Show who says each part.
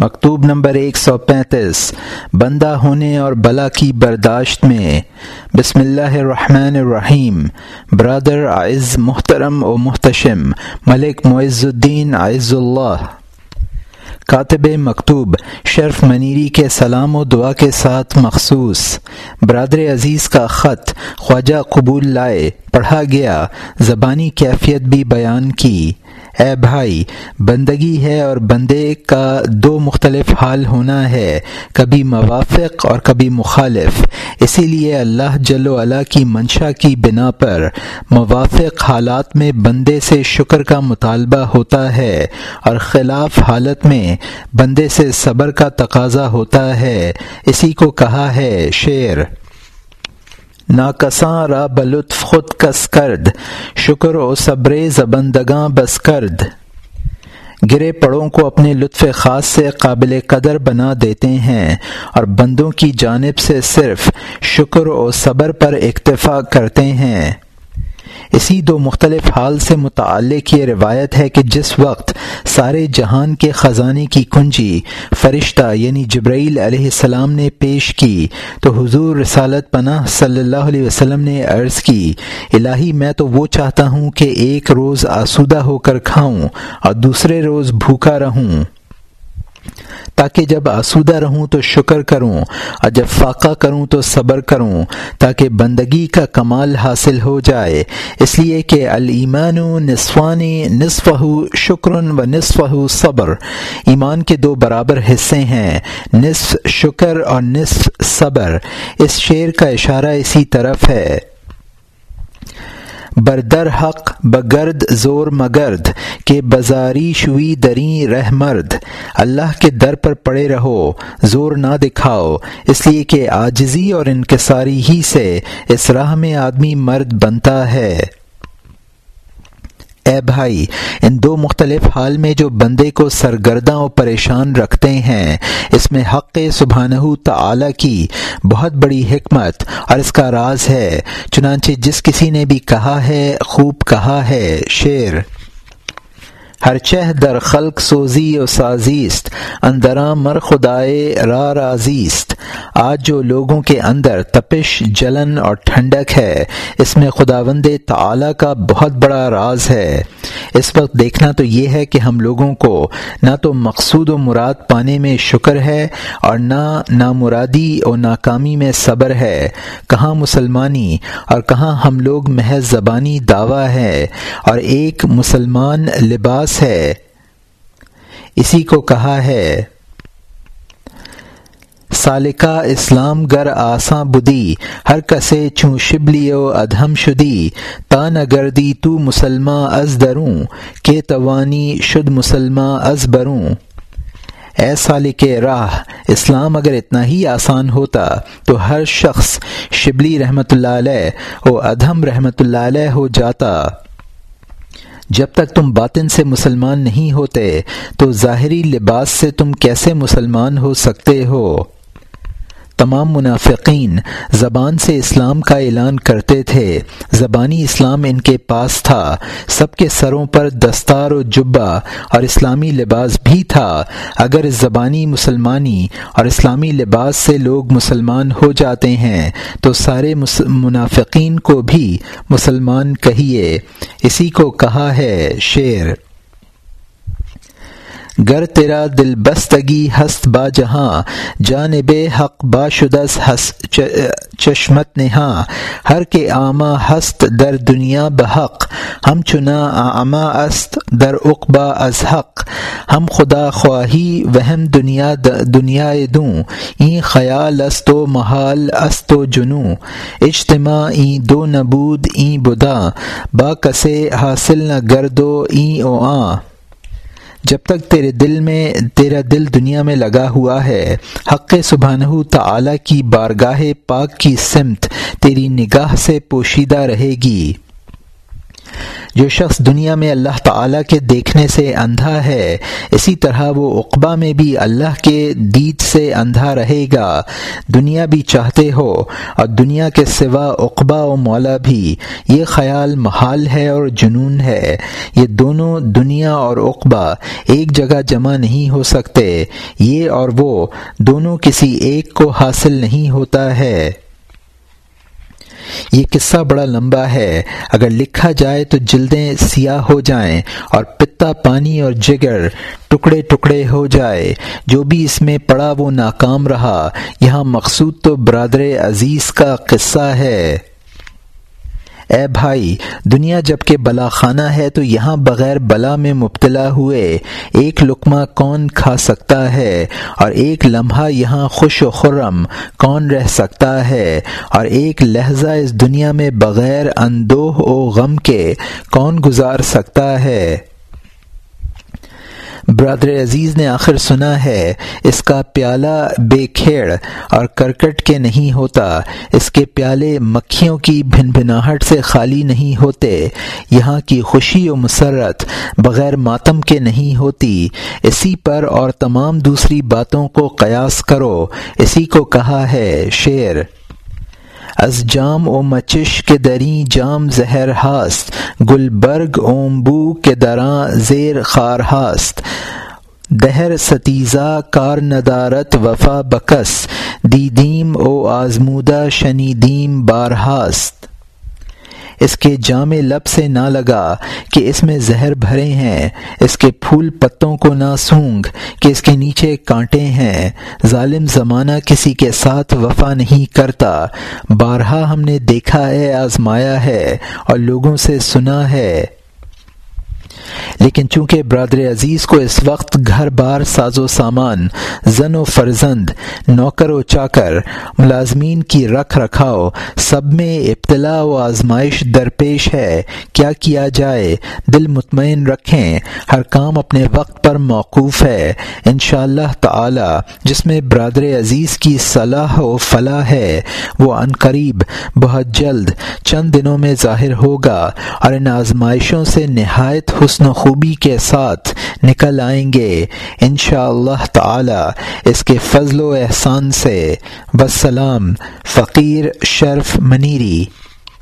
Speaker 1: مکتوب نمبر ایک سو پینتیس، بندہ ہونے اور بلا کی برداشت میں۔ بسم اللہ الرحمن الرحیم۔ برادر عز محترم و محتشم، ملک معز الدین عز اللہ۔ کاتب مکتوب، شرف منیری کے سلام و دعا کے ساتھ مخصوص۔ برادر عزیز کا خط، خواجہ قبول لائے، پڑھا گیا۔ زبانی کیفیت بھی بیان کی۔ اے بھائی، بندگی ہے اور بندے کا دو مختلف حال ہونا ہے، کبھی موافق اور کبھی مخالف۔ اسی لیے اللہ جل و علا کی منشا کی بنا پر موافق حالات میں بندے سے شکر کا مطالبہ ہوتا ہے اور خلاف حالت میں بندے سے صبر کا تقاضا ہوتا ہے۔ اسی کو کہا ہے شعر۔ ناکساں را بلطف خود کس کرد، شکر و صبر زبندگاں بس کرد۔ گرے پڑوں کو اپنے لطف خاص سے قابل قدر بنا دیتے ہیں، اور بندوں کی جانب سے صرف شکر و صبر پر اکتفا کرتے ہیں۔ اسی دو مختلف حال سے متعلق یہ روایت ہے کہ جس وقت سارے جہان کے خزانے کی کنجی فرشتہ یعنی جبرائیل علیہ السلام نے پیش کی، تو حضور رسالت پناہ صلی اللہ علیہ وسلم نے عرض کی، الہی میں تو وہ چاہتا ہوں کہ ایک روز آسودہ ہو کر کھاؤں اور دوسرے روز بھوکا رہوں۔ تاکہ جب آسودہ رہوں تو شکر کروں اور جب فاقہ کروں تو صبر کروں، تاکہ بندگی کا کمال حاصل ہو جائے۔ اس لیے کہ المان و نصفانی نصف شکر و نصف صبر۔ ایمان کے دو برابر حصے ہیں، نصف شکر اور نصف صبر۔ اس شعر کا اشارہ اسی طرف ہے۔ بردر حق بگرد زور مگرد، کہ بازاری شوی دری رہ مرد۔ اللہ کے در پر پڑے رہو، زور نہ دکھاؤ۔ اس لیے کہ آجزی اور انکساری ہی سے اس راہ میں آدمی مرد بنتا ہے۔ اے بھائی، ان دو مختلف حال میں جو بندے کو سرگرداں و پریشان رکھتے ہیں، اس میں حق سبحانہ تعالی کی بہت بڑی حکمت اور اس کا راز ہے۔ چنانچہ جس کسی نے بھی کہا ہے، خوب کہا ہے، شعر۔ ہر چہ در خلق سوزی و سازیست اندراں مر خدائے را رازیست آج جو لوگوں کے اندر تپش، جلن اور ٹھنڈک ہے، اس میں خداوند تعالی کا بہت بڑا راز ہے۔ اس وقت دیکھنا تو یہ ہے کہ ہم لوگوں کو نہ تو مقصود و مراد پانے میں شکر ہے اور نہ نامرادی اور ناکامی میں صبر ہے۔ کہاں مسلمانی اور کہاں ہم لوگ محض زبانی دعویٰ ہے اور ایک مسلمان لباس ہے۔ اسی کو کہا ہے۔ سالکا اسلام گر آساں بدی، ہر کسے چوں شبلی و ادہم شدی، تا نگردی تو مسلمہ از دروں کے توانی شد مسلمہ از بروں۔ اے سالک راہ، اسلام اگر اتنا ہی آسان ہوتا، تو ہر شخص شبلی رحمۃ اللہ علیہ و ادہم رحمۃ اللہ علیہ ہو جاتا۔ جب تک تم باطن سے مسلمان نہیں ہوتے، تو ظاہری لباس سے تم کیسے مسلمان ہو سکتے ہو؟ تمام منافقین زبان سے اسلام کا اعلان کرتے تھے۔ زبانی اسلام ان کے پاس تھا۔ سب کے سروں پر دستار و جبہ اور اسلامی لباس بھی تھا۔ اگر زبانی مسلمانی اور اسلامی لباس سے لوگ مسلمان ہو جاتے ہیں، تو سارے منافقین کو بھی مسلمان کہیے۔ اسی کو کہا ہے شعر۔ گر تیرا دل بستگی ہست با جہاں جانب حق با شدس چشمت نہاں۔ ہر کے آما ہست در دنیا بحق، ہم چنا آما است در اقبا از حق۔ ہم خدا خواہی وہم دنیا دنیا دوں۔ این خیال است و محال است و جنو اجتماع این دو نبود، این بدا۔ با کسے حاصل نہ گردو این او آ جب تک تیرے دل میں، تیرا دل دنیا میں لگا ہوا ہے، حق سبحانہ تعالی کی بارگاہ پاک کی سمت تیری نگاہ سے پوشیدہ رہے گی۔ جو شخص دنیا میں اللہ تعالیٰ کے دیکھنے سے اندھا ہے، اسی طرح وہ اقبا میں بھی اللہ کے دید سے اندھا رہے گا۔ دنیا بھی چاہتے ہو اور دنیا کے سوا اقبا و مولا بھی۔ یہ خیال محال ہے اور جنون ہے۔ یہ دونوں دنیا اور اقبا ایک جگہ جمع نہیں ہو سکتے۔ یہ اور وہ دونوں کسی ایک کو حاصل نہیں ہوتا ہے۔ یہ قصہ بڑا لمبا ہے۔ اگر لکھا جائے تو جلدیں سیاہ ہو جائیں اور پتا پانی اور جگر ٹکڑے ٹکڑے ہو جائے۔ جو بھی اس میں پڑا وہ ناکام رہا۔ یہاں مقصود تو برادر عزیز کا قصہ ہے۔ اے بھائی، دنیا جبکہ بلا خانہ ہے تو یہاں بغیر بلا میں مبتلا ہوئے، ایک لقمہ کون کھا سکتا ہے؟ اور ایک لمحہ یہاں خوش و خرم کون رہ سکتا ہے؟ اور ایک لہجہ اس دنیا میں بغیر اندوہ و غم کے کون گزار سکتا ہے؟ برادر عزیز نے آخر سنا ہے، اس کا پیالہ بے کھیڑ اور کرکٹ کے نہیں ہوتا۔ اس کے پیالے مکھیوں کی بھن بھناہٹ سے خالی نہیں ہوتے۔ یہاں کی خوشی و مسرت بغیر ماتم کے نہیں ہوتی۔ اسی پر اور تمام دوسری باتوں کو قیاس کرو۔ اسی کو کہا ہے شعر۔ از جام او مچش کے دری جام زہر ہاست، گلبرگ اومبو کے دراں زیر خار ہاست۔ دہر ستیزہ کار ندارت وفا بکس، دیدیم او آزمودہ شنیدیم بارہاست اس کے جامع لب سے نہ لگا کہ اس میں زہر بھرے ہیں، اس کے پھول پتوں کو نہ سونگ کہ اس کے نیچے کانٹے ہیں۔ ظالم زمانہ کسی کے ساتھ وفا نہیں کرتا۔ بارہا ہم نے دیکھا ہے، آزمایا ہے اور لوگوں سے سنا ہے۔ لیکن چونکہ برادر عزیز کو اس وقت گھر بار ساز و سامان، زن و فرزند، نوکر و چاکر، ملازمین کی رکھ رکھاؤ، سب میں ابتلا و آزمائش درپیش ہے، کیا کیا جائے، دل مطمئن رکھیں، ہر کام اپنے وقت پر موقوف ہے۔ ان شاء اللہ تعالی، جس میں برادر عزیز کی صلاح و فلاح ہے، وہ ان قریب، بہت جلد، چند دنوں میں ظاہر ہوگا اور ان آزمائشوں سے نہایت حسن و خوبی کے ساتھ نکل آئیں گے۔ ان شاء اللہ تعالی اس کے فضل و احسان سے۔ وسلام، فقیر شرف منیری۔